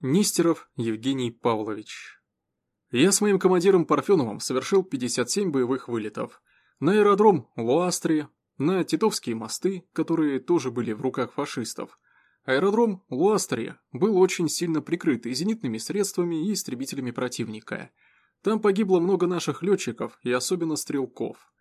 Нестеров Евгений Павлович. Я с моим командиром Парфеновым совершил 57 боевых вылетов. На аэродром Луастри, на Титовские мосты, которые тоже были в руках фашистов. Аэродром Луастри был очень сильно прикрыт и зенитными средствами и истребителями противника. Там погибло много наших летчиков и особенно стрелков.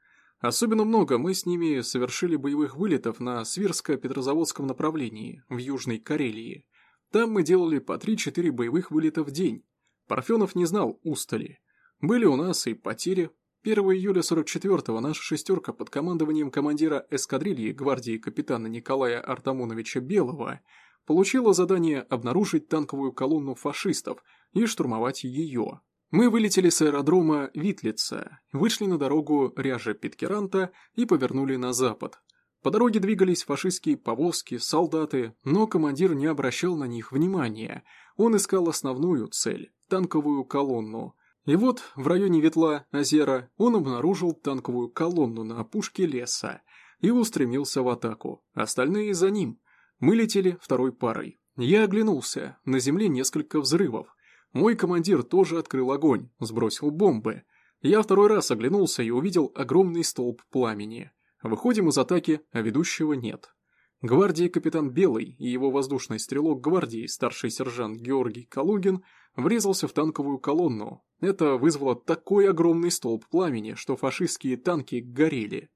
Особенно много мы с ними совершили боевых вылетов на Свирско-Петрозаводском направлении, в Южной Карелии. Там мы делали по 3-4 боевых вылета в день. Парфенов не знал устали. Были у нас и потери. 1 июля 44-го наша шестерка под командованием командира эскадрильи гвардии капитана Николая Артамоновича Белого получила задание обнаружить танковую колонну фашистов и штурмовать ее. Мы вылетели с аэродрома Витлица, вышли на дорогу Ряжа-Питкеранта и повернули на запад. По дороге двигались фашистские повозки, солдаты, но командир не обращал на них внимания. Он искал основную цель – танковую колонну. И вот в районе Ветла-озера он обнаружил танковую колонну на опушке леса и устремился в атаку. Остальные за ним. Мы летели второй парой. Я оглянулся, на земле несколько взрывов. Мой командир тоже открыл огонь, сбросил бомбы. Я второй раз оглянулся и увидел огромный столб пламени. Выходим из атаки, а ведущего нет. Гвардии капитан Белый и его воздушный стрелок гвардии, старший сержант Георгий Калугин, врезался в танковую колонну. Это вызвало такой огромный столб пламени, что фашистские танки горели.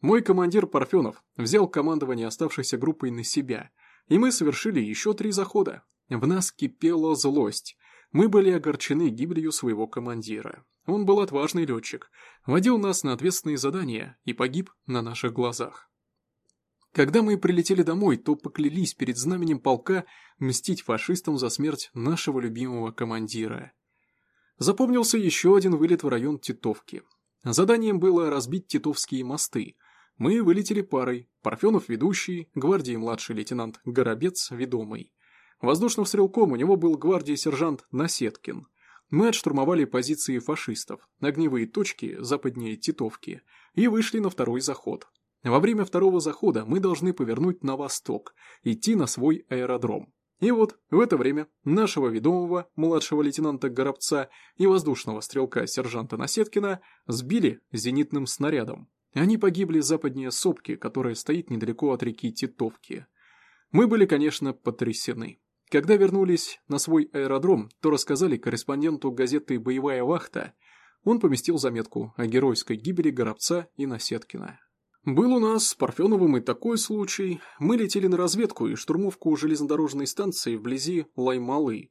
Мой командир Парфенов взял командование оставшейся группой на себя, и мы совершили еще три захода. В нас кипела злость. Мы были огорчены гибелью своего командира. Он был отважный летчик, водил нас на ответственные задания и погиб на наших глазах. Когда мы прилетели домой, то поклялись перед знаменем полка мстить фашистам за смерть нашего любимого командира. Запомнился еще один вылет в район Титовки. Заданием было разбить Титовские мосты. Мы вылетели парой, Парфенов ведущий, гвардии младший лейтенант Горобец ведомый. Воздушным стрелком у него был гвардии сержант Насеткин. Мы отштурмовали позиции фашистов, огневые точки западнее Титовки, и вышли на второй заход. Во время второго захода мы должны повернуть на восток, идти на свой аэродром. И вот в это время нашего ведомого, младшего лейтенанта Горобца и воздушного стрелка сержанта Насеткина сбили зенитным снарядом. Они погибли западнее Сопки, которая стоит недалеко от реки Титовки. Мы были, конечно, потрясены. Когда вернулись на свой аэродром, то рассказали корреспонденту газеты «Боевая вахта». Он поместил заметку о геройской гибели Горобца и Насеткина. Был у нас с Парфеновым и такой случай. Мы летели на разведку и штурмовку железнодорожной станции вблизи Лаймалы.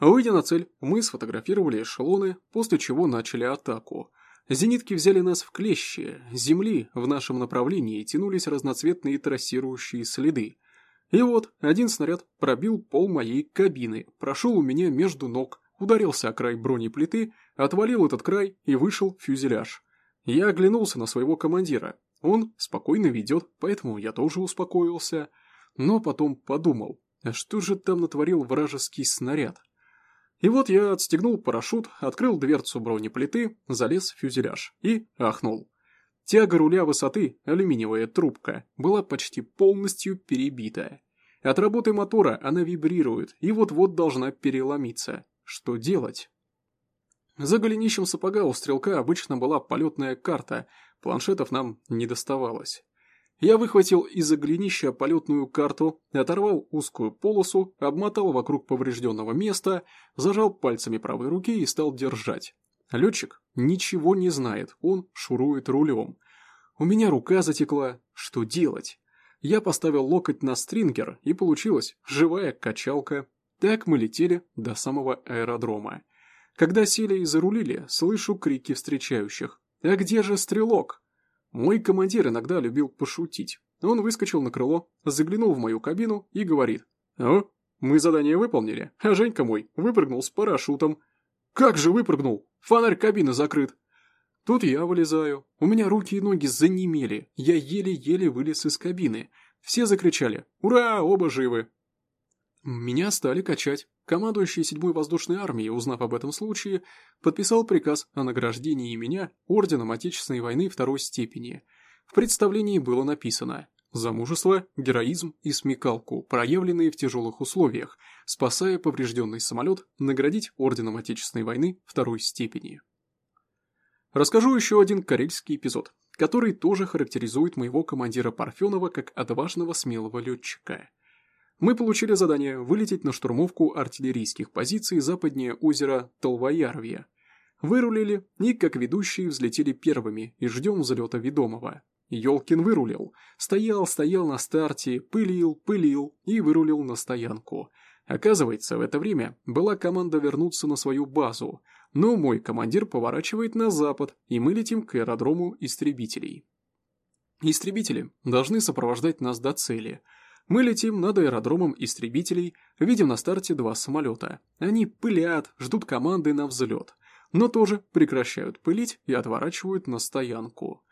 Выйдя на цель, мы сфотографировали эшелоны, после чего начали атаку. Зенитки взяли нас в клещи, земли в нашем направлении тянулись разноцветные трассирующие следы. И вот, один снаряд пробил пол моей кабины, прошел у меня между ног, ударился о край бронеплиты, отвалил этот край и вышел фюзеляж. Я оглянулся на своего командира. Он спокойно ведет, поэтому я тоже успокоился. Но потом подумал, а что же там натворил вражеский снаряд? И вот я отстегнул парашют, открыл дверцу бронеплиты, залез в фюзеляж и ахнул. Тяга руля высоты, алюминиевая трубка, была почти полностью перебита. От работы мотора она вибрирует и вот-вот должна переломиться. Что делать? За голенищем сапога у стрелка обычно была полетная карта, планшетов нам не доставалось. Я выхватил из-за голенища полетную карту, оторвал узкую полосу, обмотал вокруг поврежденного места, зажал пальцами правой руки и стал держать. Летчик ничего не знает, он шурует рулем. У меня рука затекла. Что делать? Я поставил локоть на стрингер, и получилась живая качалка. Так мы летели до самого аэродрома. Когда сели и зарулили, слышу крики встречающих. «А где же стрелок?» Мой командир иногда любил пошутить. Он выскочил на крыло, заглянул в мою кабину и говорит. «О, мы задание выполнили, а Женька мой выпрыгнул с парашютом». «Как же выпрыгнул? Фонарь кабины закрыт». Тут я вылезаю. У меня руки и ноги занемели. Я еле-еле вылез из кабины. Все закричали «Ура! Оба живы!». Меня стали качать. Командующий 7-й воздушной армией, узнав об этом случае, подписал приказ о награждении меня орденом Отечественной войны второй степени. В представлении было написано За мужество, героизм и смекалку, проявленные в тяжелых условиях, спасая поврежденный самолет, наградить Орденом Отечественной войны второй степени. Расскажу еще один карельский эпизод, который тоже характеризует моего командира Парфенова как отважного смелого летчика. Мы получили задание вылететь на штурмовку артиллерийских позиций западнее озера Толвоярвья. Вырулили и, как ведущие, взлетели первыми и ждем взлета ведомого. Ёлкин вырулил, стоял, стоял на старте, пылил, пылил и вырулил на стоянку. Оказывается, в это время была команда вернуться на свою базу, но мой командир поворачивает на запад, и мы летим к аэродрому истребителей. Истребители должны сопровождать нас до цели. Мы летим над аэродромом истребителей, видим на старте два самолета. Они пылят, ждут команды на взлет, но тоже прекращают пылить и отворачивают на стоянку.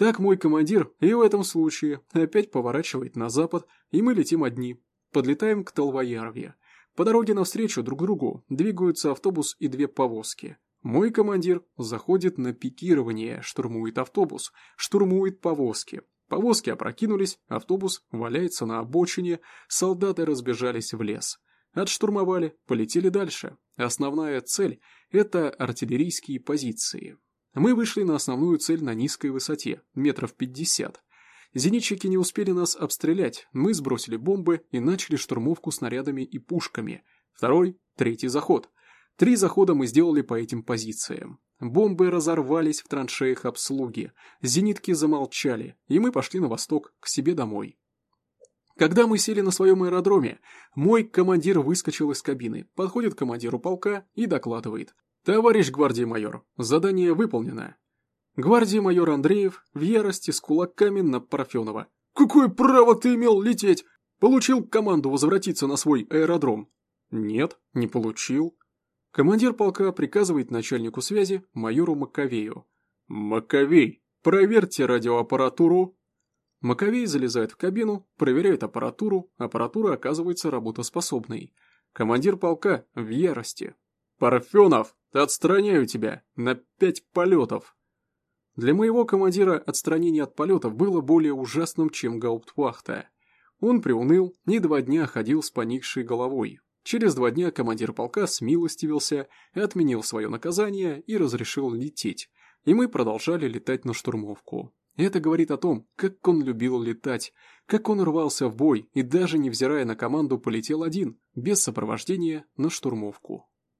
Так мой командир и в этом случае опять поворачивает на запад, и мы летим одни. Подлетаем к Толвоярве. По дороге навстречу друг другу двигаются автобус и две повозки. Мой командир заходит на пикирование, штурмует автобус, штурмует повозки. Повозки опрокинулись, автобус валяется на обочине, солдаты разбежались в лес. Отштурмовали, полетели дальше. Основная цель – это артиллерийские позиции. Мы вышли на основную цель на низкой высоте, метров пятьдесят. Зенитчики не успели нас обстрелять, мы сбросили бомбы и начали штурмовку снарядами и пушками. Второй, третий заход. Три захода мы сделали по этим позициям. Бомбы разорвались в траншеях обслуги, зенитки замолчали, и мы пошли на восток, к себе домой. Когда мы сели на своем аэродроме, мой командир выскочил из кабины, подходит к командиру полка и докладывает. «Товарищ гвардии майор, задание выполнено». Гвардии майор Андреев в ярости с кулаками на Парфенова. «Какое право ты имел лететь? Получил команду возвратиться на свой аэродром?» «Нет, не получил». Командир полка приказывает начальнику связи майору Маковею. «Маковей, проверьте радиоаппаратуру». Маковей залезает в кабину, проверяет аппаратуру, аппаратура оказывается работоспособной. Командир полка в ярости. «Парфенов, отстраняю тебя на пять полетов!» Для моего командира отстранение от полетов было более ужасным, чем гауптвахта. Он приуныл и два дня ходил с поникшей головой. Через два дня командир полка смилостивился, отменил свое наказание и разрешил лететь, и мы продолжали летать на штурмовку. Это говорит о том, как он любил летать, как он рвался в бой и даже невзирая на команду полетел один, без сопровождения, на штурмовку.